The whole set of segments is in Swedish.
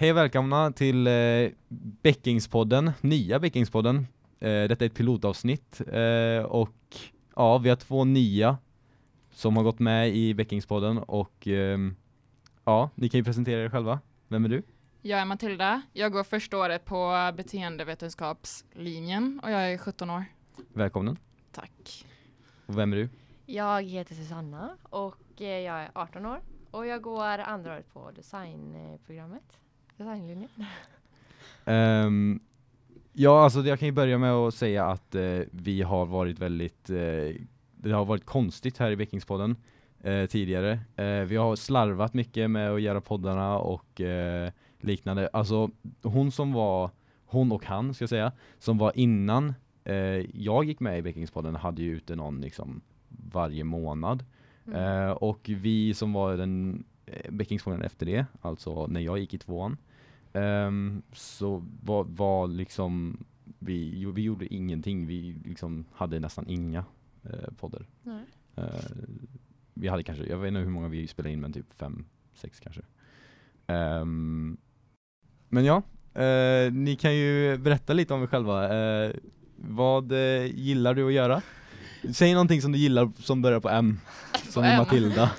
Hej och välkomna till eh, Bäckingspodden, nya Bäckingspodden. Eh, detta är ett pilotavsnitt eh, och ja, vi har två nya som har gått med i Bäckingspodden och ehm, ja, ni kan ju presentera er själva. Vem är du? Jag är Matilda. Jag går första året på beteendevetenskapslinjen och jag är 17 år. Välkommen. Tack. Och vem är du? Jag heter Susanna och eh, jag är 18 år och jag går andra året på designprogrammet. Designlinjen. Ehm, ja, alltså jag kan ju börja med att säga att eh, vi har varit väldigt, eh, det har varit konstigt här i Bäckingspodden eh, tidigare. Eh, vi har slarvat mycket med att göra poddarna och eh, liknande. Alltså hon som var, hon och han ska jag säga, som var innan eh, jag gick med i Bäckingspodden hade ju ute någon liksom varje månad. Mm. Och vi som var den eh, Bäckingspodden efter det, alltså när jag gick i tvåan, ehm, så var, var liksom vi, vi gjorde ingenting. Vi liksom hade nästan inga eh, poddar. Eh, vi hade kanske, jag vet inte hur många vi spelade in, men typ fem, sex kanske. Ehm, men ja, eh, ni kan ju berätta lite om er själva. Eh, vad eh, gillar du att göra? Säg någonting som du gillar som börjar på M, som M. Matilda.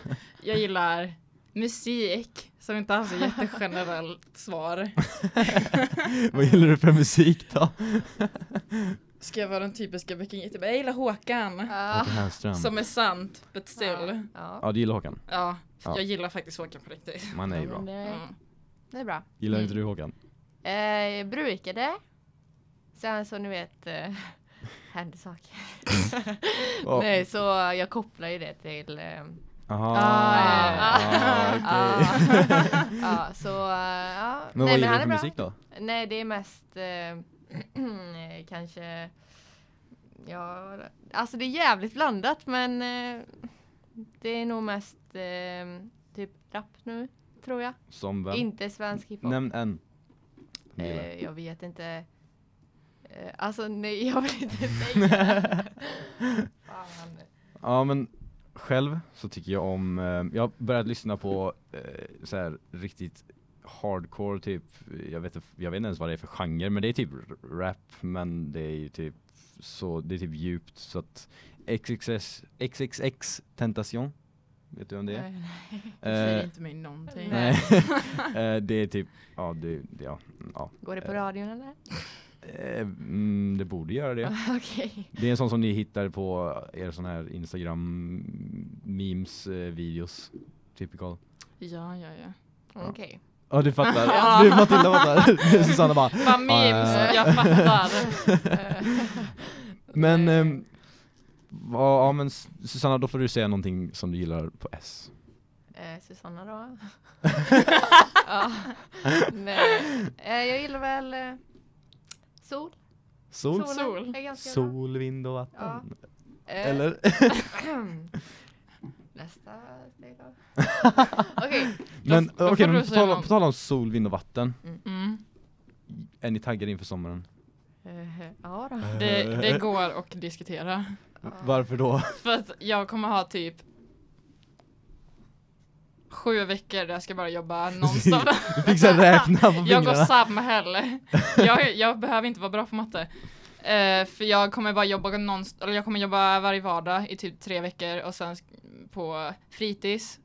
Jag gillar musik som inte har så jättegenerellt svar. vad gillar du för musik då? Ska jag vara den typiska viking? Typ, jag gillar Håkan. Ah, Håkan. Som är sant, but still. ja, ja. Ja, du gillar Håkan? Ja, Ja. jag gillar faktiskt Håkan på riktigt. Man är ju Ja, bra. Mm. det är bra. Gillar Mm. inte du Håkan? Eh, jag brukade. Sen så ni vet eh, hände saker. Ja. Nej, så jag kopplar ju det till eh, Aha, Ah, okej. ja, så ja. Men Nej, vad gillar han du är för bra. musik då? Nej, det är mest eh, kanske Ja, alltså det är jävligt blandat men eh, det är nog mest eh, typ rap nu, tror jag. Som vem? Inte svensk hiphop. Nämn en. Eh, jag vet inte. Eh, alltså nej, jag vill inte säga. Fan. Ja men själv så tycker jag om, eh, jag har börjat lyssna på eh, så här riktigt hardcore typ, jag vet, inte- jag vet inte ens vad det är för genre men det är typ rap men det är ju typ så, det är typ djupt så att XXS, XXX Tentation, vet du om det är? Nej, nej. Det säger Eh, inte mig någonting. Nej. Eh, det är typ, ja det, det ja, ja. Går det på Eh, radion eller? Eh, mm, det borde göra det. Okej. Det är en sån som ni hittar på er sån här Instagram memes eh, videos. Typical. Ja, ja, ja. Okej. Ja du fattar. Ja. Du Matilda fattar. Susanna bara. Vad memes, Eh. jag fattar. Men, Nej. ehm, vad- ja men Susanna då får du säga någonting som du gillar på S. Eh, Susanna då? ja. Nej. Eh, jag gillar väl eh, sol. Sol? Sol. Sol, vind och vatten. Ja. Eh, Eller? Nästa steg då. Okej. men då okej, får men på tal, någon. på tal om sol, vind och vatten. Mm. Är ni taggade inför sommaren? Eh, ja då. Det, det går att diskutera. Varför då? För att jag kommer ha typ sju veckor där jag ska bara jobba nonstop. Du fick så räkna på fingrarna. jag går Samhäll. Jag, jag behöver inte vara bra på matte. Eh, för jag kommer bara jobba nonst- eller jag kommer jobba varje vardag i typ tre veckor och sen på fritids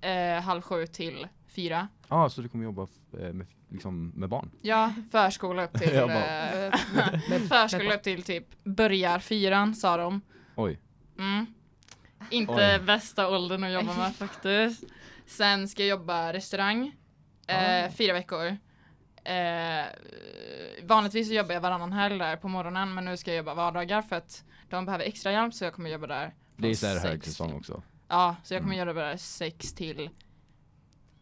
eh, halv sju till fyra. Ja, ah, så du kommer jobba eh, med, liksom, med barn? Ja, förskola upp till förskola upp till typ börjar fyran sa de. Oj. Mm. Inte Oj. bästa åldern att jobba med faktiskt. Sen ska jag jobba restaurang eh, Ah. fyra veckor. Eh, vanligtvis så jobbar jag varannan helg där på morgonen men nu ska jag jobba vardagar för att de behöver extra hjälp så jag kommer jobba där. Det är från så här sex högsäsong också. Ja, så jag kommer Mm. göra det där sex till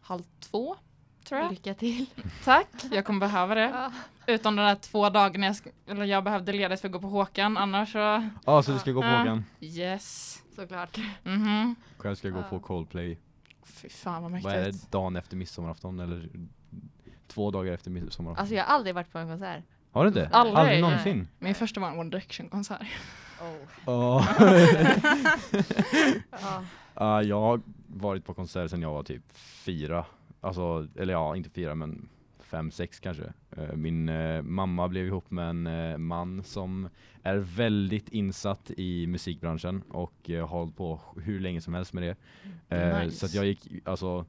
halv två tror jag. Lycka till. Tack, jag kommer behöva det. Ja. Utom de där två dagarna jag, eller jag behövde ledigt för att gå på Håkan annars så Ja, ah, så du ska gå på Ja. Håkan? yes. Såklart. Mhm. Själv ska jag gå Ja. på Coldplay. Fy fan vad Vad är mäktigt. det, dagen efter midsommarafton eller två dagar efter midsommarafton? Alltså jag har aldrig varit på en konsert. Har du inte? Aldrig. Aldrig någonsin? Min första var en One Direction-konsert. Oh. Ja. Ja. Ja, jag har varit på konsert sedan jag var typ fyra. Alltså, eller ja, inte fyra men fem, sex kanske. Eh, min eh, mamma blev ihop med en eh, man som är väldigt insatt i musikbranschen och har hållit på hur länge som helst med det. Nice. Så att jag gick, alltså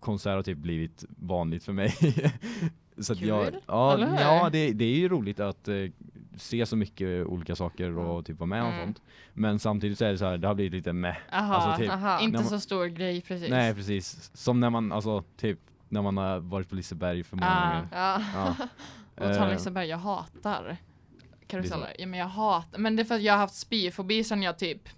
konsert har typ blivit vanligt för mig. så att jag, Kul, ja, ja det, det är ju roligt att eh, se så mycket olika saker och typ vara med och Mm. sånt. Men samtidigt så är det så här, det har blivit lite meh. Aha, Alltså typ, inte man- så stor grej precis. Nej precis, som när man, alltså typ när man har varit på Liseberg för många Ah. gånger. Ja. Ja. Och ta Eh, Liseberg, jag hatar karuseller. Ja, men jag hatar, men det är för att jag har haft spyfobi sen jag typ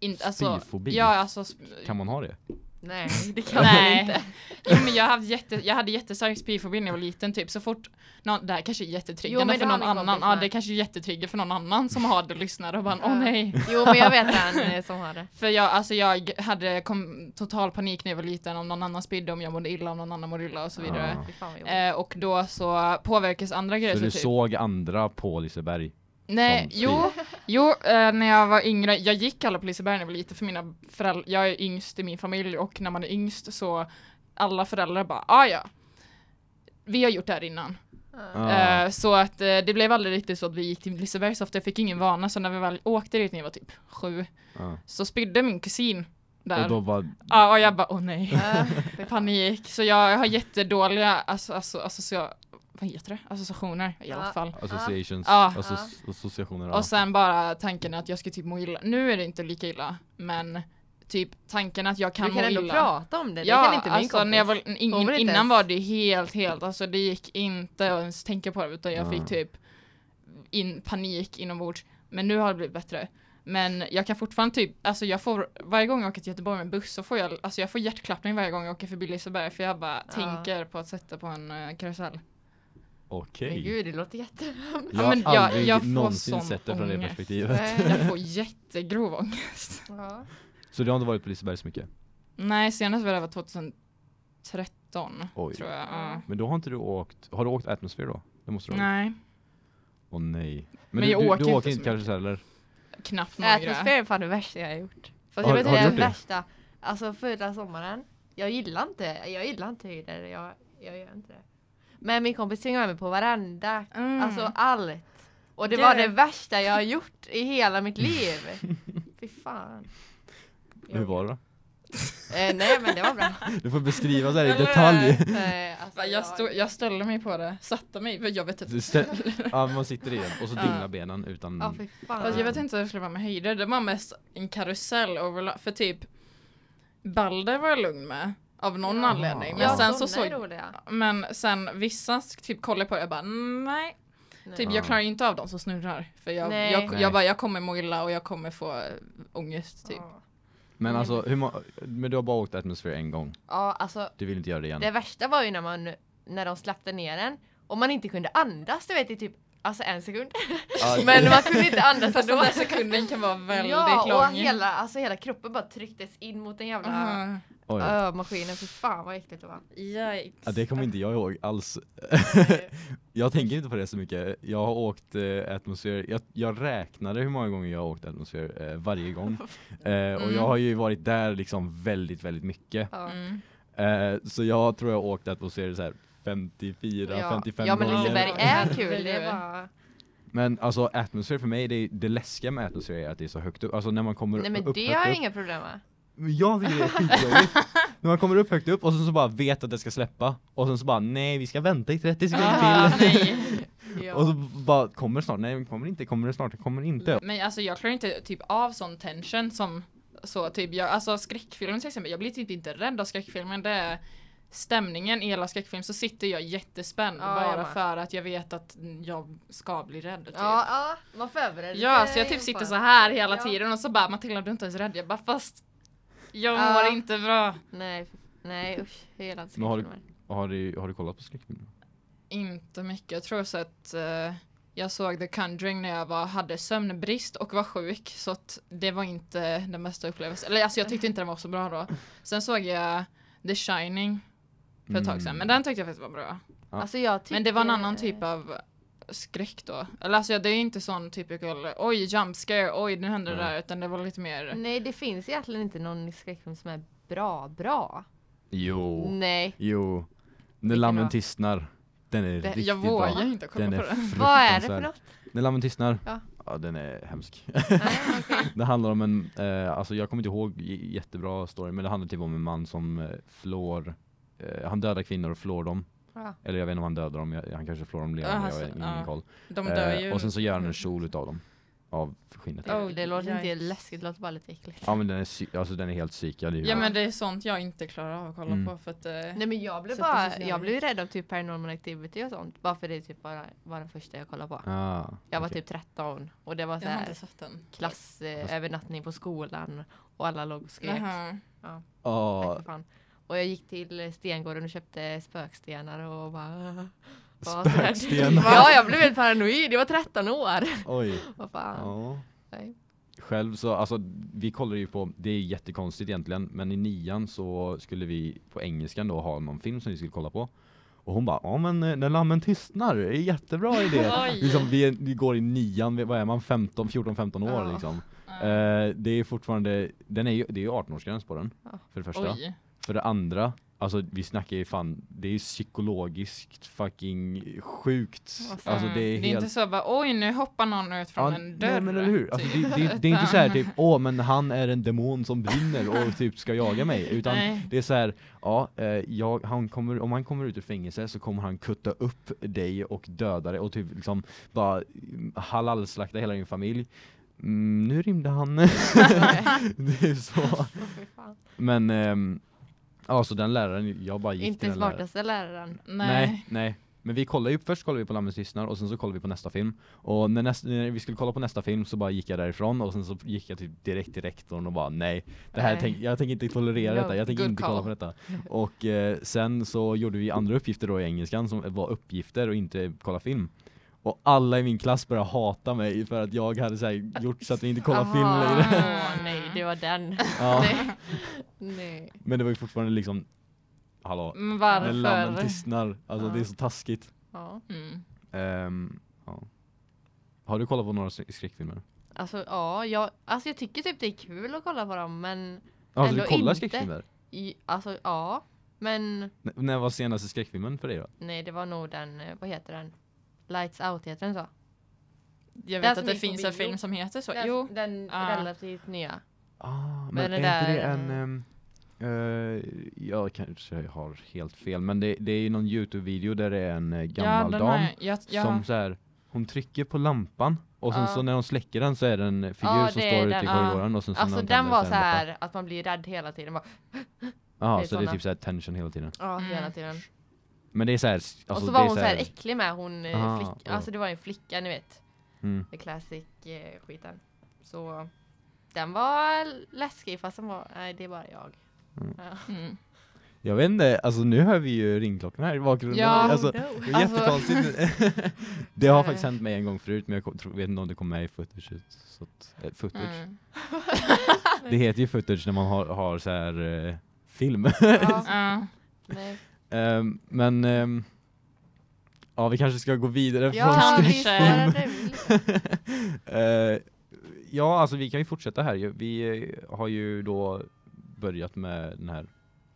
inte, alltså, Spyfobi? Ja, alltså, Kan man ha det? Nej, det kan man inte. Jo men jag, haft jätte, jag hade jättestark spyfobi när jag var liten typ så fort någon, det här kanske är Jo, jättetriggande men för någon annan, ja det kanske är jättetrigger för någon annan som har det och lyssnar och bara åh nej. Jo men jag vet han eh, som har det. För jag, alltså jag hade kom, total panik när jag var liten om någon annan spydde, om jag mådde illa, om någon annan mådde illa och så vidare. Ja. Eh, och då så påverkas andra grejer Så så du typ. såg andra på Liseberg? Nej, jo, jo eh, när jag var yngre, jag gick alla på Liseberg när jag var liten för mina föräldrar, jag är yngst i min familj och när man är yngst så alla föräldrar bara, ah ja, vi har gjort det här innan. Ja. Eh, så att eh, det blev aldrig riktigt så att vi gick till Liseberg så ofta, jag fick ingen vana så när vi väl åkte dit när jag var typ sju Ja. så spydde min kusin där. Och då var, Ja, och jag bara, åh nej. Fan. Panik. Så jag, jag har jättedåliga alltså, alltså, associa- vad heter det? associationer i alla fall. associations, Ja. associ- associationer. Ja. Och sen bara tanken att jag ska typ må illa. Nu är det inte lika illa, men typ tanken att jag kan, Du kan må ändå illa. prata om det, det ja, kan inte min alltså kompis. när jag var, inte innan var det helt, helt, alltså det gick inte att ens tänka på det utan jag Ja. fick typ in, panik inombords. Men nu har det blivit bättre. Men jag kan fortfarande typ, alltså jag får, varje gång jag åker till Göteborg med buss så får jag, alltså jag får hjärtklappning varje gång jag åker förbi Liseberg för jag bara Ja. tänker på att sätta på en uh, karusell. Okej. Men gud, det låter jätte... Jag har men jag- aldrig jag får någonsin sett det från det perspektivet. Jag får jättegrov ångest. Ja. Så du har inte varit på Liseberg så mycket? Nej, senast var det var 2013 Oj. tror jag. ja. Men då har inte du åkt, har du åkt Atmosphere då? Det måste du ha. Nej, Åh nej. Men du, jag du, åker du inte åker så inte mycket. karuseller? knappt några. Atmosfär är fan det värsta jag har gjort. Fast Har- jag vet har du inte, det det? värsta. Alltså förra sommaren, jag gillar inte, jag gillar inte höjder, jag, jag gör inte det. Men min kompis tvingade med mig på varenda, Mm. alltså allt. Och det Det- var det värsta jag har gjort i hela mitt liv. Fy fan. Hur var det då? Eh, nej men det var bra. Du får beskriva så här i detalj. Nej, alltså, jag, stod, jag ställde mig på det, satte mig, för jag vet inte. Du stä- ja, man sitter i den och så dinglar benen utan... Ja fy fan. Alltså, jag vet inte hur det skulle vara med höjder, det var mest en karusell overla- för typ Balder var jag lugn med av någon Ja. anledning. Men ja, sen så såg men sen vissa typ kollade på det och jag bara nej, Nej. typ Ja. jag klarar inte av de som snurrar. För jag, Nej. jag, Nej. jag bara jag kommer må illa och jag kommer få äh, ångest typ. Ja. Men alltså, hur men du har bara åkt Atmosphere en gång? Ja alltså Du vill inte göra det igen? Det värsta var ju när man när de släppte ner den och man inte kunde andas, du vet i typ alltså en sekund. Ja, Men man kunde inte andas Fast den ändå. där sekunden kan vara väldigt ja, lång. och hela, alltså hela kroppen bara trycktes in mot den jävla. Oj. ö, maskinen. För fan vad äckligt det var. Yikes. Ja, det kommer inte jag ihåg alls. jag tänker inte på det så mycket. Jag har åkt eh, Atmosphere, jag, jag räknade hur många gånger jag har åkt Atmosphere eh, varje gång. Eh, och Mm. jag har ju varit där liksom väldigt, väldigt mycket. Ja. Mm. Eh, så jag tror jag har åkt Atmosphere så här 54, Ja. 55 ja men. Liseberg är kul, det är bara... Men alltså Atmosphere för mig, det, det läskiga med Atmosphere är att det är så högt upp. Alltså när man kommer Nej men upp det högt har jag upp. inga problem med. Jag tycker det är skitjobbigt. när man kommer upp högt upp och sen så bara vet att det ska släppa. Och sen så bara nej vi ska vänta i 30 sekunder Ah, till. nej. Ja. Och så bara kommer det snart, nej kommer det inte, kommer det snart, det kommer inte. Men alltså jag klarar inte typ av sån tension som så typ jag, alltså skräckfilmen till exempel, jag blir typ inte rädd av skräckfilmen, det är stämningen i hela skräckfilm så sitter jag jättespänd Ja, jag bara med. för att jag vet att jag ska bli rädd typ. ja, ja, man förbereder Ja, sig så jag typ sitter så här hela Ja. tiden och så bara Matilda du är inte ens rädd, jag bara fast jag Ja. mår inte bra. Nej, nej usch, hela Men har du- skräckfilmer. Har du, har du kollat på skräckfilmer? Inte mycket, jag tror så att eh, jag såg The Conjuring när jag var, hade sömnbrist och var sjuk så att det var inte den bästa upplevelsen. Eller alltså jag tyckte inte den var så bra då. Sen såg jag The Shining för ett tag sedan, Mm. men den tyckte jag faktiskt var bra. Ja. Alltså jag tycker... Men det var en annan typ av skräck då. Eller alltså det är inte sån typical oj jump scare, oj nu hände det Nej. där utan det var lite mer Nej det finns egentligen inte någon skräckfilm som är bra, bra. Jo. Nej. Jo. När lammen då? tistnar. Den är Det- riktigt Jag bra. vågar inte kolla Den på den. Vad är det för något? När lammen tystnar? Ja. Ja, den är hemsk. Nej, okej. det handlar om en, eh, alltså jag kommer inte ihåg jättebra story, men det handlar typ om en man som eh, flår, eh, han dödar kvinnor och flår dem. Ja. Eller jag vet inte om han dödar dem, jag, han kanske flår dem levande, Alltså, jag har ingen ja. koll. De dör ju. Eh, och sen så gör han en kjol utav dem. Av skinnet. Det, Oh, det låter inte yikes. läskigt, det låter bara lite äckligt. Ja men den är, alltså den är helt psykad Ja huvudet. men det är sånt jag inte klarar av att kolla Mm. på för att eh, Nej men jag blev bara, jag blev rädd av typ paranormal activity och sånt. Bara för det typ bara var den första jag kollade på. Ah, Jag var okej. typ 13 och det var så jag här inte sett den. klass eh, på skolan och alla låg och skrek. Jaha. Nej, Ja, för fan. Och jag gick till Stengården och köpte spökstenar och bara... rädd. spökstenar. Ja, jag blev helt paranoid. Jag var 13 år. Oj. Vad fan. Ja. Nej. Själv så, alltså vi kollade ju på, det är jättekonstigt egentligen, men i nian så skulle vi på engelskan då ha någon film som vi skulle kolla på. Och hon bara, ja men eh, när lammen tystnar, det är en jättebra idé. Oj. liksom, vi, vi går i nian, vi- vad är man, 15, 14-15 år Ja. liksom. Ja. Eh, det är fortfarande, den är ju, det är ju 18-årsgräns på den. Ja. För det första. Oj. För det andra, alltså vi snackar ju fan, det är ju psykologiskt fucking sjukt. Alltså, Alltså det är det är helt inte så bara oj nu hoppar någon ut från Ja, en dörr. Nej men eller hur? Alltså, typ. det, det, det är inte så här typ, åh men han är en demon som brinner och typ ska jaga mig. Utan Nej. det är så här, ja, eh, jag, han kommer, om han kommer ut ur fängelse så kommer han kutta upp dig och döda dig och typ liksom bara halalslakta hela din familj. Mm, nu rymde han. det är så. Men, ehm, ja så den läraren, jag bara gick Inte till den smartaste läraren. Nej. Nej, nej. Men vi kollade ju, först kollade vi på Lammens tystnad och sen så kollade vi på nästa film. Och när, nästa, när vi skulle kolla på nästa film så bara gick jag därifrån och sen så gick jag typ direkt till rektorn och bara nej, det här Nej. tänk, jag tänker inte tolerera No, detta, jag tänker inte call. kolla på detta. Och eh, sen så gjorde vi andra uppgifter då i engelskan som var uppgifter och inte kolla film. Och alla i min klass började hata mig för att jag hade så här, gjort så att vi inte kollar film längre. Åh, nej, det var den. Ja. Nej. nej. Men det var ju fortfarande liksom, hallå, Men när lammen varför? tystnar, alltså Ja. det är så taskigt. Ja. Mm. Ehm, ja. Har du kollat på några skräck- skräckfilmer? Alltså ja, jag, alltså jag tycker typ det är kul att kolla på dem men Alltså du Ändå kollar inte. skräckfilmer? i, alltså ja. Men N- när var senaste skräckfilmen för dig då? nej det var nog den, eh, vad heter den? Lights out heter den så? Jag vet att det finns en film som heter så. Den, Jo. den Ah. relativt nya. Ah, men, Men är det inte det en... Um, jag kanske har helt fel, men det, det är ju någon Youtube-video där det är en eh, gammal den dam jag- jag, som så här, hon trycker på lampan och sen Ja. så när hon släcker den så är det en figur Ja, som står ute i Ja. korridoren och sen så Alltså den var så här att man blir rädd hela tiden. Ja, det är så det är typ så här tension hela tiden. ja, hela tiden. Men det är så här, alltså och så var är hon så här här- äcklig med hon eh, Aha, flick. Alltså det var en flicka ni vet. mm. The classic eh, skiten. Så den var läskig fast den var, nej det är bara jag. Mm. Ja. mm. Jag vet inte, alltså nu hör vi ju ringklockorna här i bakgrunden. Ja. alltså, no. Det är jättekonstigt. det har Eh. faktiskt hänt mig en gång förut men jag vet inte om det kom med i footage. Så att, eh, footage. Mm. Det heter ju footage när man har, har så här eh, film. Ja, Ja. nej. Ehm, men ehm, ja, vi kanske ska gå vidare Ja, från väl. Eh, Ja, alltså vi kan ju fortsätta här. Vi eh, har ju då börjat med den här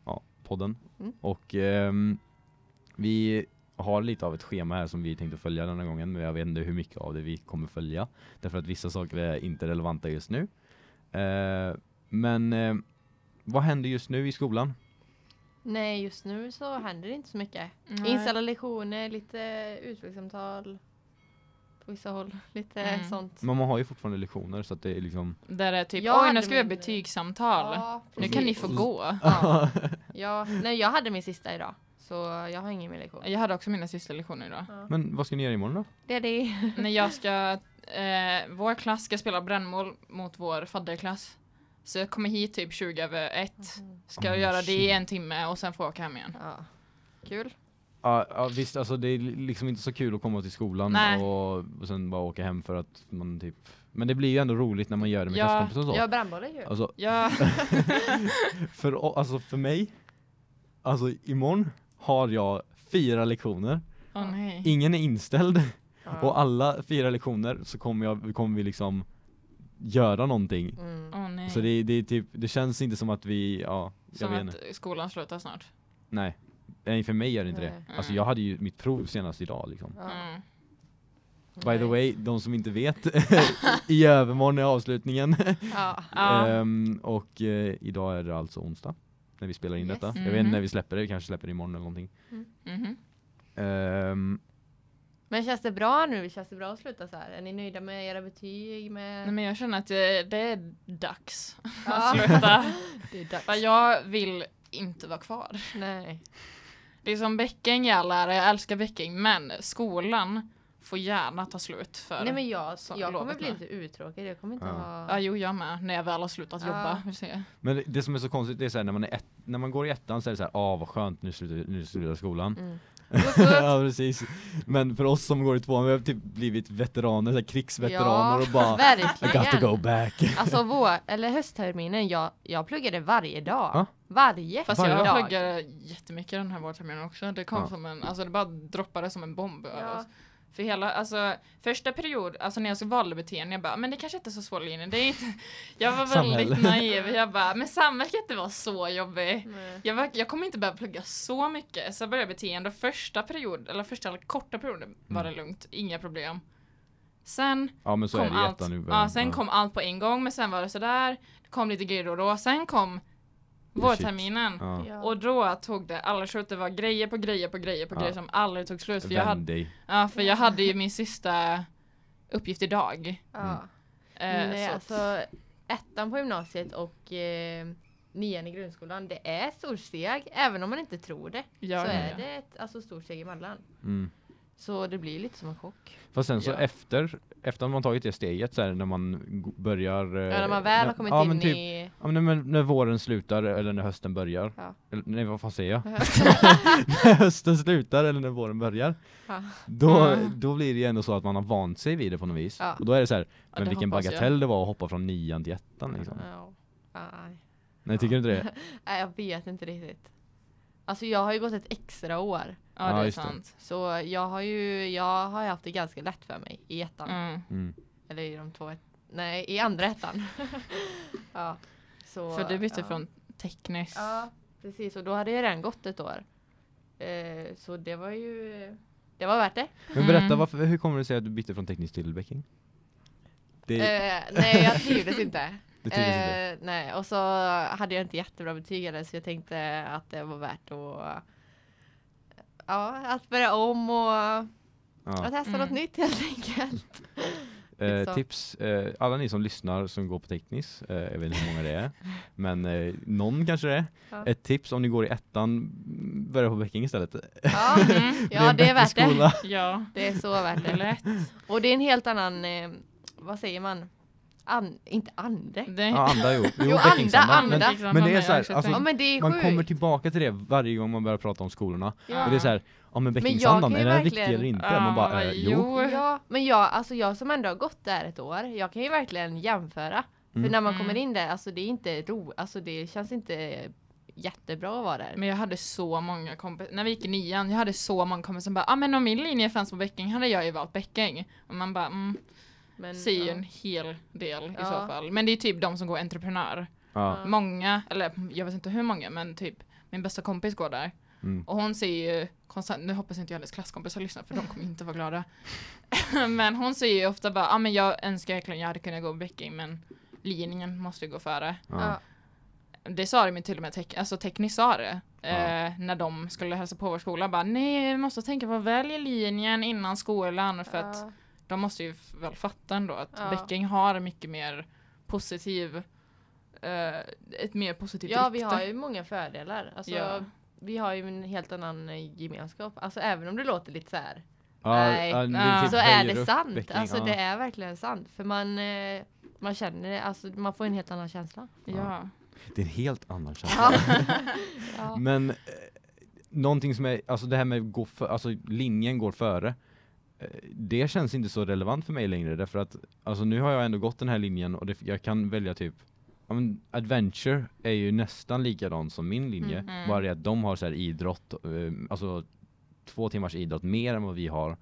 ja, podden Mm. och ehm, vi har lite av ett schema här som vi tänkte följa den här gången men jag vet inte hur mycket av det vi kommer följa därför att vissa saker är inte relevanta just nu. Eh, men eh, vad händer just nu i skolan? Nej, just nu så händer det inte så mycket. Nej. Inställda lektioner, lite utvecklingssamtal på vissa håll. Lite Mm. sånt. Men man har ju fortfarande lektioner så att det är liksom Där är typ, Jag oj nu ska vi ha betygssamtal. Ja, nu kan ni få gå. Ja. Ja, nej jag hade min sista idag. Så jag har ingen mer lektion. Jag hade också mina sista lektioner idag. Ja. Men vad ska ni göra imorgon då? Det är det. När jag ska, eh, vår klass ska spela brännmål mot vår fadderklass. Så jag kommer hit typ 20 över ett. Ska Oh, göra det i en timme och sen får jag åka hem igen. Ja. Kul. Ja, ja visst, alltså det är liksom inte så kul att komma till skolan Nej. och, och sen bara åka hem för att man typ Men det blir ju ändå roligt när man gör det med Ja. klasskompisar och så. Ja, brännboll är kul. Alltså, Ja, för, alltså för mig Alltså imorgon har jag fyra lektioner nej. Ingen är inställd Ja. och alla fyra lektioner så kommer, jag, kommer vi liksom göra någonting Mm. Nej. Så det, det är typ, det känns inte som att vi, ja, jag Som vet inte att skolan slutar snart. Nej nej för mig är det inte Nej. det. Alltså jag hade ju mitt prov senast idag liksom. Mm. By the way, de som inte vet, i övermorgon är avslutningen. Ja. Ja. Ehm, och eh, idag är det alltså onsdag när vi spelar in Yes. detta. Jag Mhm. vet inte när vi släpper det, vi kanske släpper det imorgon eller någonting. Mhm. Ehm, Men känns det bra nu? Känns det bra att sluta så här? Är ni nöjda med era betyg? Med... Nej, men jag känner att det, det är dags Ja. att sluta. Det är dags. För jag vill inte vara kvar. Nej. Det är som Bäcking jag lärare, jag älskar Bäcking, men skolan får gärna ta slut för Nej men jag, jag kommer bli lite uttråkad. Jag kommer inte Ja. ha... Ja, jo, jag med. När jag väl har slutat Ja. jobba. vill säga. men det, det som är så konstigt det är så här, när man är ett, när man går i ettan så är det så här, ah vad skönt nu slutar, nu slutar skolan. Mm. ja precis. Men för oss som går i tvåan, vi har typ blivit veteraner, så här, krigsveteraner Ja, och bara I Verkligen. got to go back. Alltså vår, eller höstterminen, jag, jag pluggade varje dag. Ja. Varje Fast Varje jag dag. pluggade jättemycket den här vårterminen också. Det kom Ja. som en, alltså det bara droppade som en bomb över oss. För hela, alltså första period, alltså när jag valde beteende, jag bara, men det kanske inte är så svår linje. Det är inte, jag var väldigt Samhälle. naiv. Jag bara, men samhälle kan inte vara så jobbig. Nej. Jag, var, jag kommer inte behöva plugga så mycket. Så jag började beteende. Första period, eller första eller korta perioden var det lugnt, inga problem. Sen Ja men så är kom det allt, ja, sen kom allt på en gång, men sen var det sådär. Det kom lite grejer då och då. Sen kom vårterminen. Ja. Och då tog det alla slut, det var grejer på grejer på grejer på Ja. grejer som aldrig tog slut. För jag, hade, ja, för jag hade ju min sista uppgift idag. Ja. Eh, Nej, så alltså ettan på gymnasiet och eh, nian i grundskolan, det är ett stort steg. Även om man inte tror det. ja, så ja, är det ett alltså, stort steg emellan. Mm. Så det blir lite som en chock. Fast sen så Ja. efter, efter man tagit det steget så här, när man börjar eh, Ja, när man väl har kommit ja, in typ, i... Ja men när, när våren slutar eller när hösten börjar. Ja. Eller nej vad fan säger jag? när hösten slutar eller när våren börjar. Ja. Då, då blir det ju ändå så att man har vant sig vid det på något vis. Och då är det så här, men vilken hoppas jag. bagatell det var att hoppa från nian till ettan liksom. Nej tycker du inte det? Nej, jag vet inte riktigt. Alltså jag har ju gått ett extra år. Ja, Ja, det är just det. sant. Så jag har ju jag har haft det ganska lätt för mig i ettan. Mm. Mm. Eller i de två, nej i andra ettan. ja. Så, För du bytte ja. från tekniskt. Ja, precis. Och då hade jag redan gått ett år. Eh, så det var ju, det var värt det. Men berätta, Mm. varför, hur kommer det sig att du bytte från teknisk till bäcking? Det, Eh, nej, jag trivdes inte. Det inte. Eh, nej, och så hade jag inte jättebra betyg heller så jag tänkte att det var värt att Ja, att börja om och att Ja. testa Mm. något nytt helt enkelt. Eh, tips, eh, alla ni som lyssnar som går på teknisk, eh, jag vet inte hur många det är, men eh, någon kanske det är. Ja. Ett tips om ni går i ettan, börja på bäcking istället. Ja, Mm. ja en det är värt det. skola. Ja, Det är så värt det är det. lätt. Och det är en helt annan, eh, vad säger man? An, inte ande. Ja, anda jo. Jo, bäcking anda, anda. Men, Liksom, men det är så här, alltså, Ja men det är man kommer tillbaka till det varje gång man börjar prata om skolorna. Ja. Och det är så här, ja men bäckingsandan, är den verkligen- eller inte? Ja, man bara, eh, jo. jo. Ja, men jag, alltså jag som ändå har gått där ett år, jag kan ju verkligen jämföra. Mm. För när man Mm. kommer in där, alltså det är inte ro, alltså det känns inte jättebra att vara där. Men jag hade så många kompisar, när vi gick i nian, jag hade så många kompisar som bara, ja ah, men om min linje fanns på Bäcking hade jag ju valt Bäcking. Och man bara, mm, Men, säger ju ja. en hel del i så fall. Men det är typ de som går entreprenör. Många, eller jag vet inte hur många, men typ min bästa kompis går där. Mm. Och hon säger ju konstant, nu hoppas inte jag hennes klasskompisar lyssnar för de kommer inte vara glada. men hon säger ju ofta bara, ja ah, men jag önskar verkligen jag hade kunnat gå Bäcking men linjen måste ju gå före. Ja. Det sa de ju till och med, tek- alltså tekniskt sa det. Ja. Eh, när de skulle hälsa på vår skola. Bara, nej, vi måste tänka på att välja linjen innan skolan. För att Ja. De måste ju väl fatta ändå att Ja. Bäcking har mycket mer positiv, eh, ett mer positivt ja, vi rykte. har ju många fördelar. Alltså, Ja. Vi har ju en helt annan eh, gemenskap. Alltså även om det låter lite så här. Ja, Nej. det Ja. typ så är det sant. bäcking, Alltså ja. det är verkligen sant. För man, eh, man känner, alltså man får en helt annan känsla. Ja. Det är en helt annan känsla. Men eh, någonting som är, alltså det här med gå för, alltså linjen går före. Det känns inte så relevant för mig längre därför att alltså nu har jag ändå gått den här linjen och det, jag kan välja typ adventure är ju nästan likadan som min linje Mm. Mm. bara det att de har så här idrott eh, alltså två timmars idrott mer än vad vi har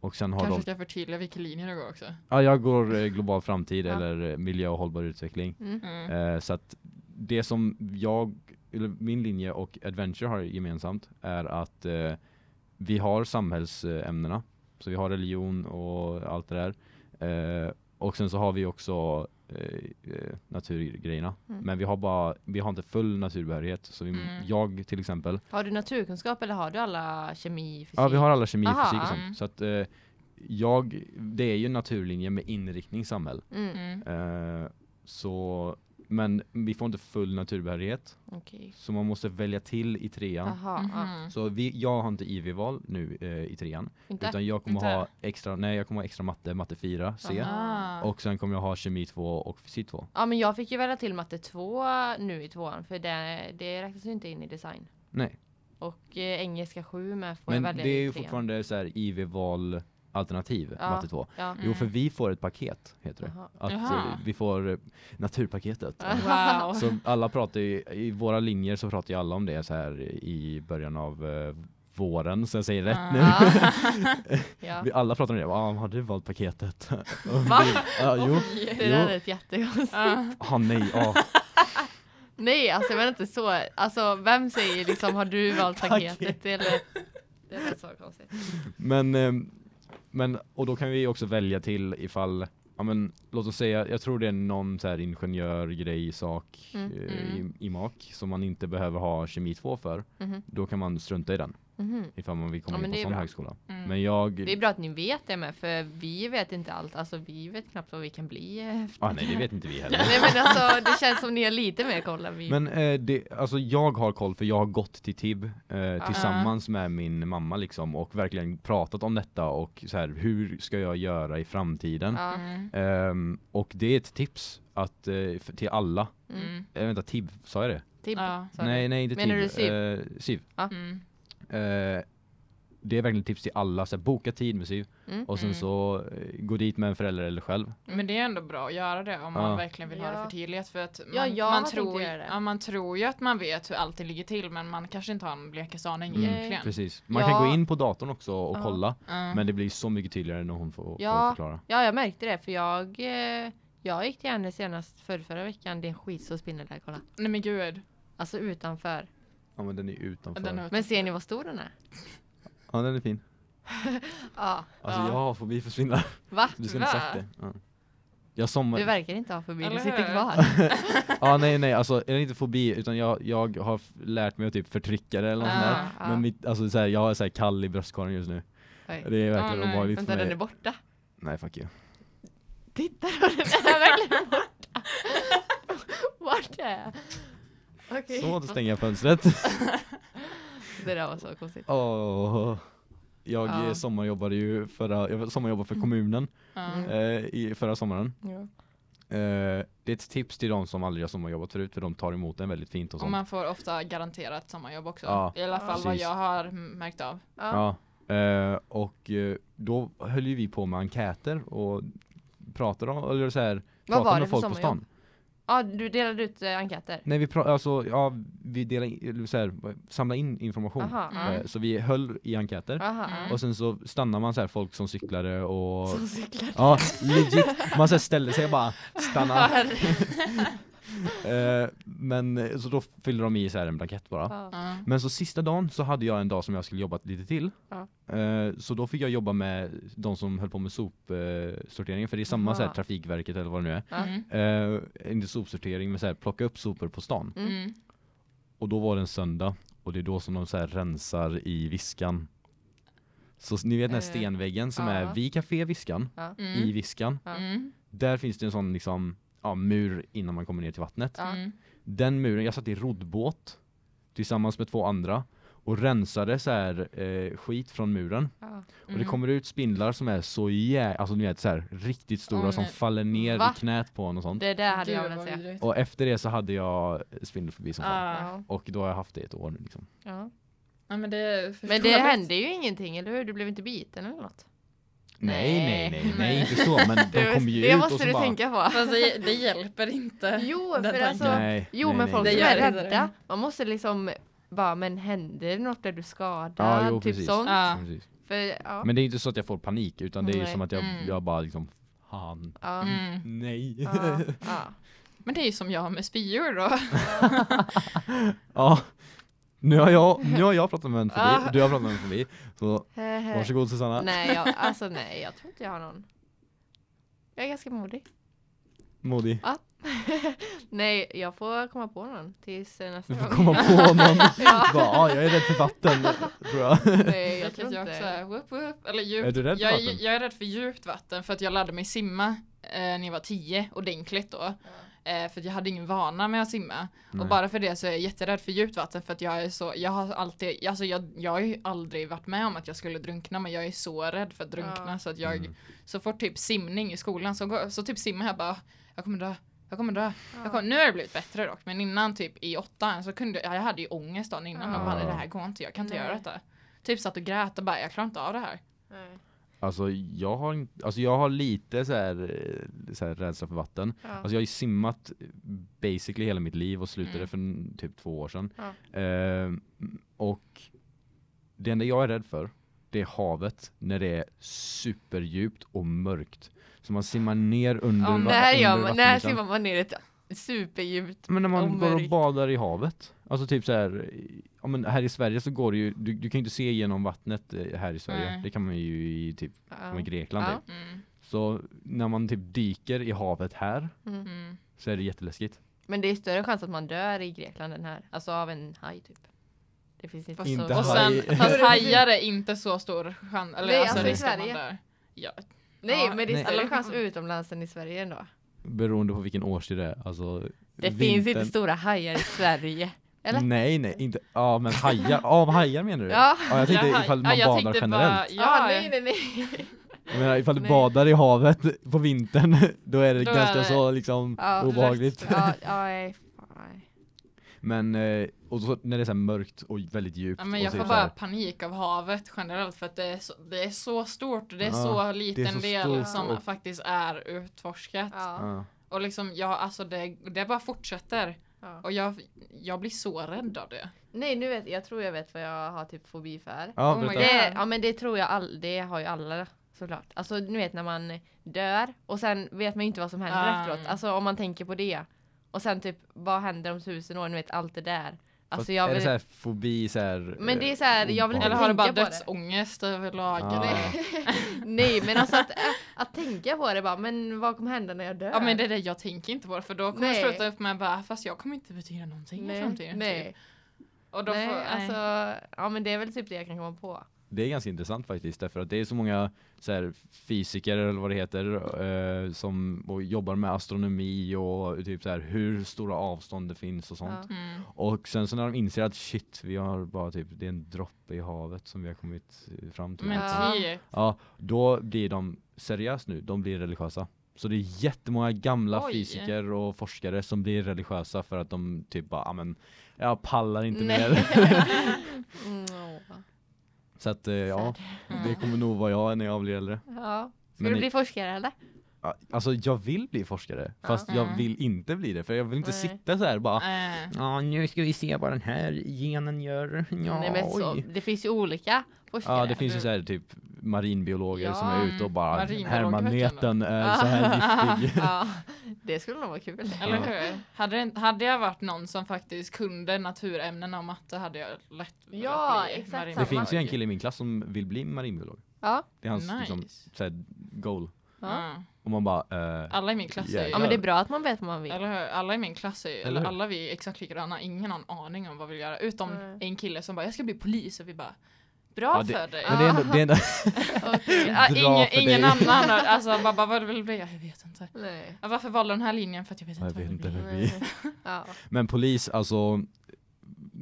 och sen har Kanske de ska förtydliga vilken linje du går också. ja jag går eh, global framtid Ja. eller eh, miljö och hållbar utveckling Mm. Mm. Eh, så att det som jag eller min linje och Adventure har gemensamt är att vi har samhällsämnena. Så vi har religion och allt det där. Eh, och sen så har vi också eh, eh, naturgrejerna. Mm. Men vi har bara, vi har inte full naturbehörighet. Så vi, Mm. jag till exempel, Har du naturkunskap eller har du alla kemi, fysik? ja vi har alla kemi, Aha, fysik och mm. sånt. Så att eh, jag, det är ju naturlinje med inriktning samhäll. Mm. Mm. Eh, så, men vi får inte full naturbehörighet. Okej. Så man måste välja till i trean. Jaha, ja. Mhm. Så vi, jag har inte IV-val nu eh, i trean. Inte? Utan jag kommer Inte? ha extra, nej jag kommer ha extra matte, matte 4, C. Ah. Och sen kommer jag ha kemi 2 och fysik 2. Ja men jag fick ju välja till matte 2 nu i tvåan för det, det räknas ju inte in i design. Nej, Och eh, engelska 7 med får jag men välja det är i ju trean. fortfarande så här IV-val alternativ, Ja. matte 2. Ja. Jo, för vi får ett paket, heter det. Jaha. Att Jaha. eh, vi får eh, naturpaketet. Wow. Så alla pratar ju, i våra linjer så pratar ju alla om det så här i början av eh, våren, så jag säger rätt nu. Ja. Vi alla pratar om det, ah, har du valt paketet? Va? ja, jo, Det Jo. där är ett jättekonstigt. Ah, nej, ah. Nej, alltså jag menar inte så. Alltså vem säger liksom har du valt paketet eller? Det är så konstigt. Men, ehm, men, och då kan vi också välja till ifall, ja men låt oss säga, jag tror det är någon så här ingenjörgrej sak Mm. eh, Mm. i, i mak som man inte behöver ha kemi 2 för. Mhm. Då kan man strunta i den Mhm. ifall man vill komma Ja, in på det är sån bra. högskola. Mm. Men jag, Det är bra att ni vet det med för vi vet inte allt. Alltså vi vet knappt vad vi kan bli. eh, efter ah, nej det vet inte vi heller. Nej men alltså det känns som ni har lite mer koll än vi. Men eh, det, alltså jag har koll för jag har gått till TIB eh, tillsammans med min mamma liksom och verkligen pratat om detta och så här, hur ska jag göra i framtiden? ja. Mm. Ehm, och det är ett tips att, eh, för, till alla. Mm. Mm. Eh, vänta, TIB, sa jag det? Typ. Ja. Nej, nej inte Menar TIB. du SIV? Eh, SIV. Mm. Eh, det är verkligen tips till alla, så här, boka tid med SIV Mm. och sen Mm. så eh, gå dit med en förälder eller själv. Men det är ändå bra att göra det om man Ja. verkligen vill ha det Ja. för tydligt för att man, Ja, jag man, tror, ja, man tror ju att man vet hur allting ligger till men man kanske inte har en blekaste aning Mm, egentligen. Precis. Man Ja. kan gå in på datorn också och Ja. kolla, Ja. men det blir så mycket tydligare när hon får, får Ja. förklara. Ja, jag märkte det för jag eh, jag gick till henne senast för förra veckan. Det är en skitstor spindel där, kolla. Nej men gud. Alltså utanför. Ja men den är utanför. Den är Men ser ni vad stor den är? Ja den är fin. Ja. Alltså Ja. jag har fobi för spindlar. Va? Du skulle sagt det. Ja. Jag sommar... Du verkar inte ha förbi, du sitter kvar. Ja nej nej alltså är det inte fobi utan jag, jag har lärt mig att typ förtrycka det eller något Ja, sånt där. ja. Men mitt, alltså så här, jag har så här kall i bröstkorgen just nu. Oj. Det är verkligen nej. obehagligt Vänta, för den mig. är borta. Nej fuck you. Titta då, den är verkligen borta. Vart är jag? Okej. Så då stänger jag fönstret. Det där var så konstigt. Åh. Jag Ja. sommarjobbade ju förra, jag sommarjobbade för kommunen. Mm. eh, i förra sommaren. Ja. Eh, det är ett tips till de som aldrig har sommarjobbat förut för de tar emot en väldigt fint och Och sånt. man får ofta garanterat sommarjobb också. Ja, I alla fall vad precis. jag har märkt av. Ja. Ja, eh, och eh, då höll ju vi på med enkäter och pratade om, eller så här, Vad var pratade det med för folk på stan. Ja, du delade ut eh, enkäter? Nej vi pra- alltså, ja, vi delade in, eller så här, samla in information. Aha, Mm. Eh, så vi höll i enkäter. aha. Mm. Och sen så stannar man så här folk som cyklade och Som cyklar. Ja, legit. Man så här ställde sig och bara stanna. Eh, men eh, så då fyllde de i så här en blankett bara. Ja. Ja. Men så sista dagen så hade jag en dag som jag skulle jobba lite till. Ja. Eh, så då fick jag jobba med de som höll på med sopsorteringen. för det är samma så här. Trafikverket eller vad det nu är. Ja. Mm. Eh, inte sopsortering men så här, plocka upp sopor på stan. Mm. Och då var det en söndag. Och det är då som de så här rensar i Viskan. Så ni vet den här Eh, stenväggen som ja. är vid Café Viskan. Ja. Mm. I Viskan. Ja. Mm. Där finns det en sån liksom, ja, mur innan man kommer ner till vattnet. Mm. Den muren, jag satt i roddbåt tillsammans med två andra och rensade så här eh, skit från muren. Ja. Och det Mm. kommer ut spindlar som är så jä alltså ni vet så här riktigt stora Åh, som faller ner Va? i knät på en och sånt. Det där hade jag velat se. Och efter det så hade jag spindelfobi som fan. Ah. Ja. Och då har jag haft det ett år nu liksom. Ja. Ja, men det Men det hände ju ingenting, eller hur? Du blev inte biten eller något? Nej, nej, nej, nej, inte så. Men de Det, kommer ju det ut måste och så du bara... tänka på. Fast det, det hjälper inte. Jo, för alltså, Nej, jo nej, men nej, folk Det som är det. rädda, man måste liksom bara, men händer något där du skadad? Ja, jo, typ precis. sånt. Ja. Precis. För, ja. Men det är inte så att jag får panik utan det är Nej. som att jag, Mm. jag bara liksom, ja. Mm. nej. Ja, ja. Men det är ju som jag med spyor då. Ja, nu har jag, nu har jag pratat med en Ah. och du har pratat med en fobi. Så varsågod Susanna. Nej, jag, alltså nej, jag tror inte jag har någon. Jag är ganska modig. Modig. nej, jag får komma på någon tills eh, nästa Du får gång. komma på någon. Ja. Bara, ja, jag är rädd för vatten, tror jag. Nej, jag tror jag också inte. är, whoop, whoop, eller djupt. Är du rädd för jag, vatten? jag är rädd för djupt vatten för att jag lärde mig simma eh, när jag var tio ordentligt då. Eh, för att jag hade ingen vana med att simma. Nej. Och bara för det så är jag jätterädd för djupt vatten för att jag är så, jag har alltid, alltså jag, jag har ju aldrig varit med om att jag skulle drunkna men jag är så rädd för att drunkna Ja. så att jag, Mm. så fort typ simning i skolan så, går, så typ simmar jag bara, jag kommer dö. Jag kommer dö. Jag Ja. kommer, nu har det blivit bättre dock, men innan typ i åttan så kunde jag, jag hade ju ångest dagen innan och Ja. bara det här går inte, jag kan inte Nej. göra detta. Typ satt och grät och bara, jag klarar inte av det här. Nej. Alltså jag har, inte- alltså jag har lite så här, eh, så här rädsla för vatten. Ja. Alltså jag har ju simmat basically hela mitt liv och slutade Mm. för typ två år sedan. Ja. Ehm, och det enda jag är rädd för, det är havet när det är superdjupt och mörkt. Så man simmar ner under, Ja, när, under man, när simmar man ner ett superdjupt Men när man och går och mörkt? badar i havet. Alltså typ så här, ja men här i Sverige så går det ju, du, du kan ju inte se genom vattnet eh, här i Sverige. Nej. Det kan man ju i typ, Ja. i Grekland Ja. typ. Mm. Så när man typ dyker i havet här Mm. Mm. så är det jätteläskigt. Men det är större chans att man dör i Grekland än här. Alltså av en haj typ. Det finns inte, Fast, Inte och haj. sen, fast hajar är inte så stor chans, eller Nej, alltså, alltså i risk att man Sverige. dör. Ja, Nej, Ja, men det är nej. större chans utomlands än i Sverige ändå. Beroende på vilken årstid det är. Alltså, Det finns vintern- inte stora hajar i Sverige. Eller? Nej, nej, inte. Ja, men hajar. Av hajar menar du? Ja. jag tänkte ifall man ja, badar generellt. Bara, Ja, ja, nej, nej, nej. Jag menar, ifall du Nej. badar i havet på vintern, då är det Då är ganska det- så liksom Ja, obehagligt. Ja, ja. Men, eh, och så när det är så här mörkt och väldigt djupt. Ja, men jag så får är det så här- bara panik av havet generellt för att det är så, det är så stort och det är Ja, så liten så del som och- faktiskt är utforskat. Ja, Ja. Och liksom, ja, alltså det, det bara fortsätter. ja. Och jag, jag blir så rädd av det. Nej, nu vet jag tror jag vet vad jag har typ fobi för. Ja, Oh. Det, ja men det tror jag all, det har ju alla såklart. Alltså ni vet när man dör och sen vet man inte vad som händer Ah. efteråt. Alltså om man tänker på det. Och sen typ vad händer om tusen år, ni vet allt det där. Alltså jag är det vill... så här fobi så här, Men det är eh, så här, jag vill inte Eller har du bara dödsångest överlag? Ja. Nej. Men alltså att, att tänka på det bara, men vad kommer hända när jag dör? Ja men det är det, jag tänker inte på det för då kommer Nej. jag sluta upp med bara fast jag kommer inte betyda någonting i nej, framtiden. nej. Typ. Och då nej får, nej. alltså, ja men det är väl typ det jag kan komma på. Det är ganska intressant faktiskt därför att det är så många så här, fysiker eller vad det heter eh, som jobbar med astronomi och typ så här hur stora avstånd det finns och sånt. Mm. Och sen så när de inser att shit, vi har bara typ, det är en droppe i havet som vi har kommit fram till. Men Ja. typ. Ja, då blir de seriöst nu, de blir religiösa. Så det är jättemånga gamla Oj. fysiker och forskare som blir religiösa för att de typ bara, ja men jag pallar inte Nej. mer. mm, åh. Så att eh, ja, det kommer nog vara jag när jag blir äldre. Ja. Ska Men du ni- bli forskare eller? Alltså jag vill bli forskare, fast jag Mm. vill inte bli det, för jag vill inte Nej. sitta så här bara Eh, Ja, nu ska vi se vad den här genen gör. Ja, Nej, men så, det finns ju olika forskare. Ja, det finns ju så här typ marinbiologer som är Ja, ute och bara den här marinbiologer maneten är så här giftig. ja, det skulle nog vara kul. eller Ja. hur? Hade, det- hade jag varit någon som faktiskt kunde naturämnena och matte hade jag lätt velat Ja, bli exakt marinbiolog. Det finns ju en kille i min klass som vill bli marinbiolog. Ja, Det är hans Nice. liksom, så här, goal. ja. Ja. Och man bara, eh, Alla i min klass är ju, ja, men det är bra att man vet vad man vill. eller hur? Alla i min klass är ju, Eller alla vi är exakt likadana, ingen har en aning om vad vi vill göra. Utom Nej. en kille som bara, jag ska bli polis och vi bara, bra Ja, det- för dig. men det är ändå, det är ändå. Ja, Bra ingen ingen annan, har- alltså bara, vad du vill bli, jag vet inte. Nej. Varför valde du den här linjen? För att jag vet inte jag vad vet inte. Ja. Men polis, alltså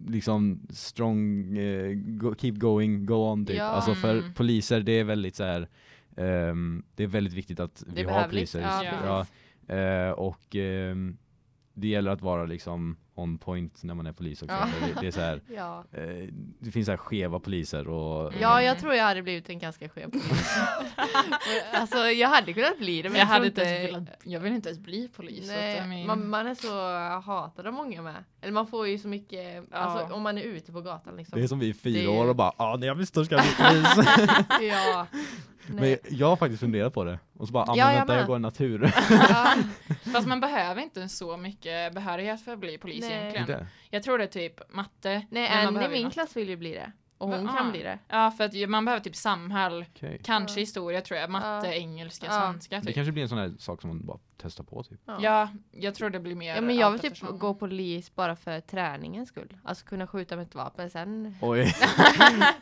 liksom strong, eh, go, keep going, go on typ. Ja. Alltså för Mm. poliser, det är väldigt så här. ehm, det är väldigt viktigt att vi har poliser. Ja, Ja. eh, och ehm, det gäller att vara liksom on point när man är polis också. Ja. Det, det är så här, Ja. eh, det finns så här skeva poliser och ja, jag tror jag hade blivit en ganska skev polis. alltså jag hade kunnat bli det men jag, jag, hade inte... velat, jag vill inte ens bli polis. så att Nej, min- man, man är så hatad av många med. Eller man får ju så mycket, Ja. alltså om man är ute på gatan liksom. det är som vi i fyra Det är år och bara, ja ah, jag vill störst ska bli polis. ja. Nej. Men jag har faktiskt funderat på det. Och så bara, ah, Ja, jag vänta jag med. går natur. Ja, Fast man behöver inte så mycket behörighet för att bli polis Nej. egentligen. Jag tror det är typ matte. nej, men man en i min något. klass vill ju bli det. Och hon kan ah. bli det. Ja, för att man behöver typ samhäll, Okej. kanske Ja. historia tror jag, matte, Ja. engelska, Ja. svenska Det typ. kanske blir en sån här sak som man bara testar på typ. Ja. Ja, jag tror det blir mer Ja men jag vill allt typ eftersom. gå polis bara för träningens skull. Alltså kunna skjuta med ett vapen sen. Oj.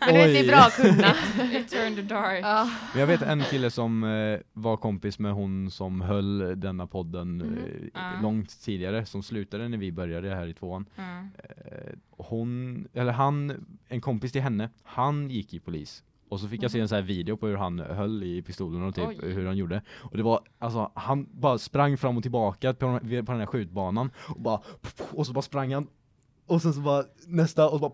Men du vet, det är bra att kunna. It turned dark. ja. Men jag vet en kille som eh, var kompis med hon som höll denna podden Mhm. eh, Ah. långt tidigare, som slutade när vi började här i tvåan. Mm. Eh, hon, eller han, en kompis till henne, han gick i polis. Och så fick jag se en sån här video på hur han höll i pistolen och typ Oj. hur han gjorde. Och det var, alltså han bara sprang fram och tillbaka på, den- på den här skjutbanan och bara, och så bara sprang han och sen så bara nästa och så bara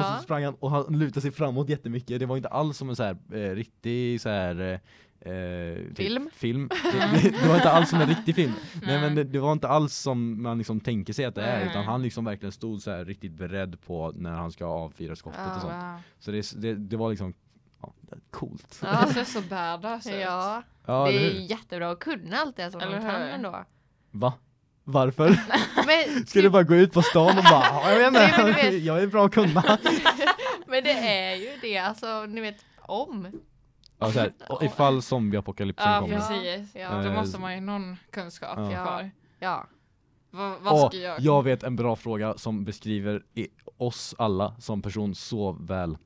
och så sprang han och han lutade sig framåt jättemycket. Det var inte alls som en så här eh, riktig så här eh, eh, typ Film? film. Det, det, var inte alls som en riktig film. Nej Nej. men det, det var inte alls som man liksom tänker sig att det är Nej. utan han liksom verkligen stod så här riktigt beredd på när han ska avfyra skottet Ja. och sånt. Wow. Så det, det, det var liksom ja, det är coolt. Ja. Det ser så badass ut. ja, Ja, det är hur? jättebra att kunna allt det som Eller man kan hur? ändå. Va? Varför? Men, Ska du bara gå ut på stan och bara, "Ja, jag vet Nej, men du inte, vet- jag är bra att kunna. men det är ju det, alltså ni vet om. Ja, så här, ifall zombieapokalypsen Ja, kommer. precis. Ja, Då Eh, måste man ju någon kunskap ja. kvar. ja. Va, vad Åh, ska jag? jag vet en bra fråga som beskriver oss alla som person så väl.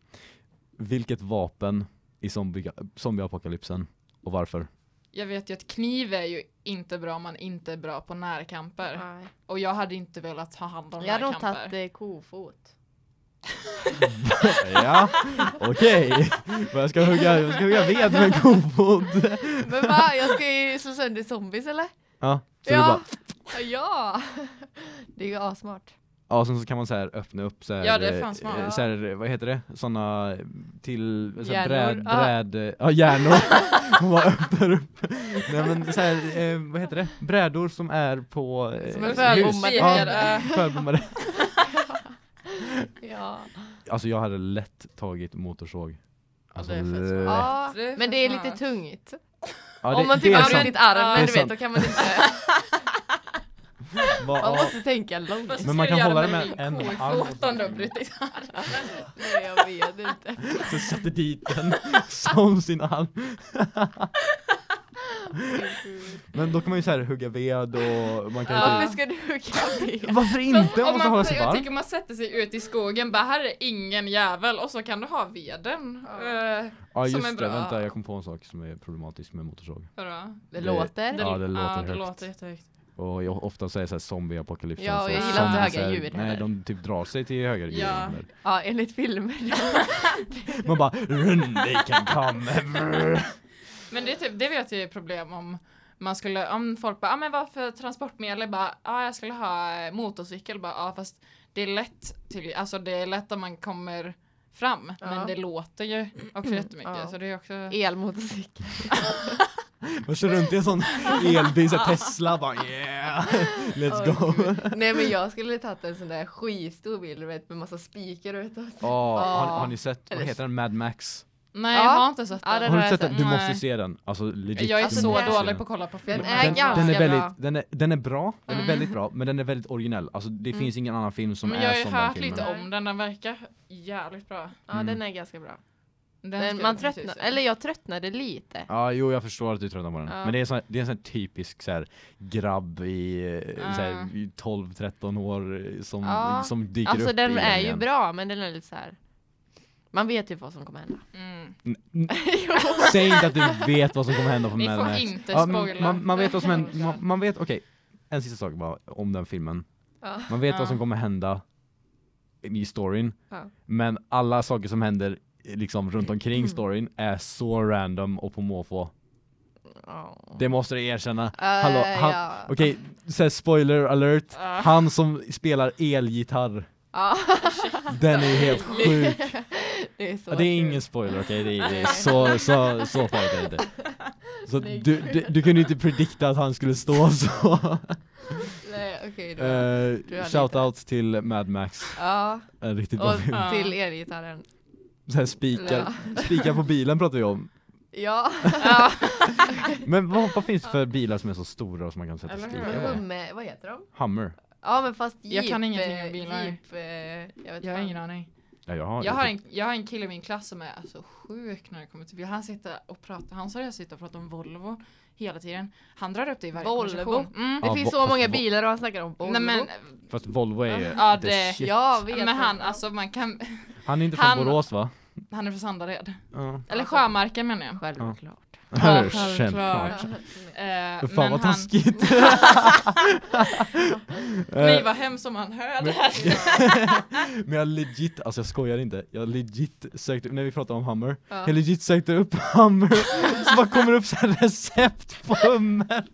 Vilket vapen i zombie, zombieapokalypsen och varför? Jag vet ju att kniv är ju inte bra om man inte är bra på närkamper. Nej. Och jag hade inte velat ha hand om Jag hade nog närkamper. tagit eh, kofot. Ja, okej. Men Jag ska hugga, jag ska hugga ved med en kofot. Men va, jag ska ju slå sönder zombies eller? Ja, så ja. bara, ja! Det är ju asmart. ja, sen så kan man så här öppna upp så här, Ja, det är eh, smart. så här, vad heter det? Såna till så här, bräd, Ah. bräd, ja hjärnor. Man bara öppnar upp. Nej men så här, eh, vad heter det? Brädor som är på eh, Som är förbommade. Ja, förbommade. Ja. Alltså jag hade lätt tagit motorsåg. Alltså, det ja, Det är men det är smart. lite tungt. Ja, Om man det typ har brutit armen, Det du vet, då kan man inte... Va- Man ja. måste tänka långt. Men man kan hålla det med en arm. du har brutit armen? Nej, jag vet inte. Så satte dit den som sin arm. Men då kan man ju så här hugga ved och man kan Varför typ... ska du hugga det? Varför inte? Man Om måste hålla sig jag varm. tycker man sätter sig ut i skogen, bara här är ingen jävel och så kan du ha veden. Ja. Eh, Ja som just är det, bra. vänta jag kom på en sak som är problematisk med motorsåg. vadå? Det Det- låter. Ja, det låter ja, det högt. låter jättehögt. Och jag, ofta säger så här zombieapokalypsen Ja, och jag gillar inte höga ljud Nej, heller. de typ drar sig till höga ljud. Ja. Ja, enligt filmer. Man bara run they can come ever. Men det, är typ, det vet jag är problem om man skulle, om folk bara, ah, men vad för transportmedel? Bara, ah, jag skulle ha eh, motorcykel. Bara, ah, fast det är lätt till, alltså det är lätt om man kommer fram. Ja. Men det låter ju också jättemycket. Ja. Så det är också... Elmotorcykel. Man kör runt i en sån elbil, så här Tesla bara yeah, let's go. Nej men jag skulle tagit en sån där skitstor bil du vet med massa spikar och vet du. Ja, har, ni- har ni sett, vad heter den, Mad Max? Nej, Ja. jag har inte sett Ja, den. den Har har du jag sett den? Du måste se den, alltså legit. Jag är du så dålig den. på att kolla på Den film. är den, ganska den är väldigt, bra. Den är, den är bra, den är Mm. väldigt bra, men den är väldigt originell. Alltså det Mm. finns ingen annan film som Men är jag har ju som den hört filmen. lite om den, den verkar jävligt bra. Ja Mm. den är ganska bra. Den man jag tröttnar, eller jag tröttnade lite. Ja, jo jag förstår att du tröttnar på den. Ja. Men det är, så, det är en sån typisk så här, grabb i, eh, Ja. i 12-13 år eh, som, Ja. som dyker Alltså upp den i är ju igen. bra men den är lite så här. Man vet ju vad som kommer hända. Mm. Säg inte att du vet vad som kommer hända på Mad får inte Ja, spoila. man, man vet vad som händer, man, man vet, okej, en sista sak bara om den filmen. Ja. Man vet Ja. vad som kommer hända i storyn, Ja. men alla saker som händer eh, liksom runt omkring Mm. storyn är så random och på måfå. Ja. Det måste du erkänna. Eh, Hallå, han, ja. Okej, så här spoiler alert. Ja. Han som spelar elgitarr, Ja. den är ju helt sjuk. Det är så Ja, det är ingen spoiler, okej? Det, är- det är så, så, så farligt är det inte. Så du, du, du kunde inte predikta att han skulle stå så. Nej okej då. Uh, Du hade shout inte. out till Mad Max, Ja, en riktigt bra och film. Ja. till elgitarren. Här spikar, spikar på bilen pratar vi om. Ja. Ja. Men vad, vad finns det för bilar som är så stora som man kan sätta stigar på? Vad heter de? Hummer. Ja men fast jeep. Jag kan ingenting om eh, bilar. Jeep, eh, jag vet Jag har ingen aning. Ja, jag har, Jag har, en, jag har en kille i min klass som är alltså sjuk när det kommer till bil. Han sitter och pratar, han sa jag sitter och pratar om Volvo hela tiden. Han drar upp det i varje Volvo? konversation. Mm. Det Ja, finns så många bilar och han snackar om Volvo. Nej men, Fast Volvo är ju Ja, the det- shit. jag vet men han, alltså man kan, Han är inte från han- Borås va? han är från Sandared. Ja. Eller Sjömarken menar jag. Självklart. Ja, självklart. självklart. Eh, Fan men vad han, taskigt. nej vad hemskt om han hör det men, här. men jag legit, alltså jag skojar inte. Jag legit sökte, när vi pratade om Hummer, Ja. jag legit sökte upp Hummer, så bara kommer upp så här recept på Hummer.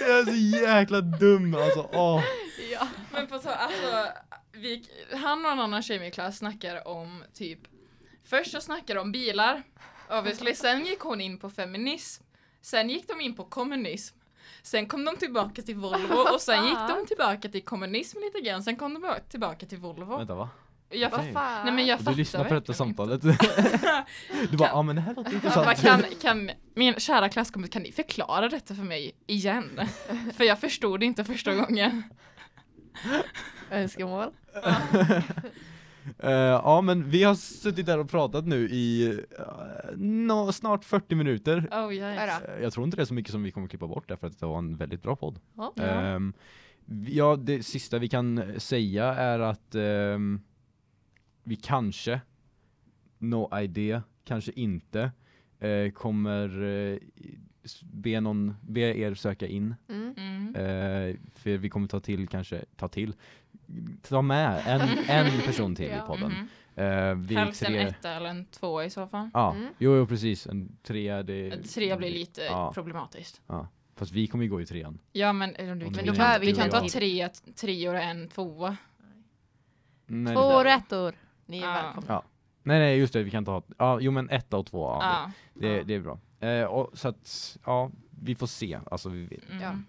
Jag är så jäkla dum alltså, åh. Ja. Men på så, alltså, vi, han och en annan tjej i min klass snackar om typ Först så snackade de om bilar obviously, sen gick hon in på feminism Sen gick de in på kommunism Sen kom de tillbaka till Volvo och sen gick de tillbaka till kommunism lite grann Sen kom de tillbaka till Volvo Vänta va? jag Vad fatt, fan? Nej men jag fattar du lyssnar på detta samtalet? Du bara, ja men det här låter intressant. kan, kan, min kära klasskompis, kan ni förklara detta för mig igen? För jag förstod det inte första gången. Önskemål? Eh, ja men vi har suttit där och pratat nu i eh, nå- snart 40 minuter. Oh, yes. Eh, Jag tror inte det är så mycket som vi kommer klippa bort därför att det var en väldigt bra podd. Ehm, vi- ja, det sista vi kan säga är att ehm, vi kanske, no idea, kanske inte, kommer be, någon, be er söka in. Mm. Mm. För vi kommer ta till, kanske, ta till, ta med en, en person till i Ja. podden. Eh, vi är Helst en tre, etta eller en tvåa i så fall. ja, Mm. jo, jo precis, en tre, det, Tre blir lite Ja. problematiskt. Fast vi kommer ju gå i trean. Ja men, då kan, behöver vi vi kan ta tre treor och en tvåa. Nej, Två rättor. Ni är Ja. välkomna. nej, nej, just det, vi kan ta, ja, jo men etta och två, ja, Ja. det, det, Ja. det är bra. Eh, och, så att, ja, vi får se, alltså vi vet. Mm.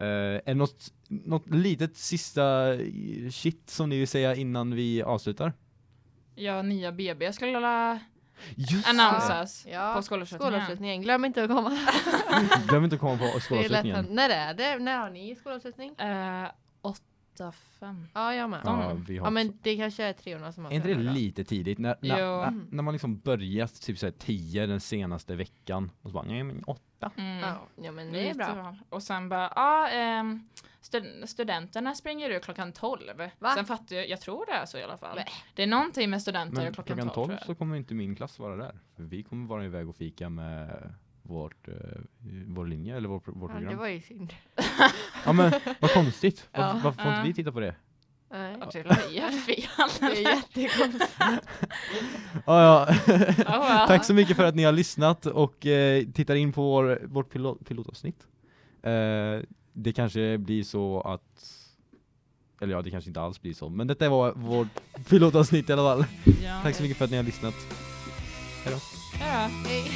Eh, är det något, något litet sista eh, shit som ni vill säga innan vi avslutar? Ja, nya BB skulle Just annonsas Ja. på skolavslutningen. Skolavslutningen, glöm inte att komma. Glöm inte att komma på Det är skolavslutningen. när är det? När har ni skolavslutning? Eh, åtta, fem. Ja, jag med. Ja, vi har Ja men det kanske är treorna som har Är inte det lite tidigt? När, när, när, när man liksom börjat typ såhär 10 den senaste veckan och så bara nej men åtta. Mm. Ja, ja men det är bra. Och sen bara, ja, ehm, stud- studenterna springer ut klockan 12. Va? Sen fattar jag, jag tror det är så i alla fall. Nej. Det är någonting med studenter Men klockan, klockan 12. 12 tror så kommer inte min klass vara där. För vi kommer vara iväg och fika med vårt, eh, vår linje eller vårt, vårt Ja, det program. var ju synd. Ja men vad konstigt. Ja. Varför, varför får inte vi titta på det? Nej. jag. Det är helt fel. Det är jättekonstigt. Ja, ja. Tack så mycket för att ni har lyssnat och eh, tittar in på vår, vårt pilot, pilotavsnitt. Eh, det kanske blir så att eller ja, det kanske inte alls blir så. Men detta var vårt pilotavsnitt i alla fall. Ja. Tack så mycket för att ni har lyssnat. Ja. Hej.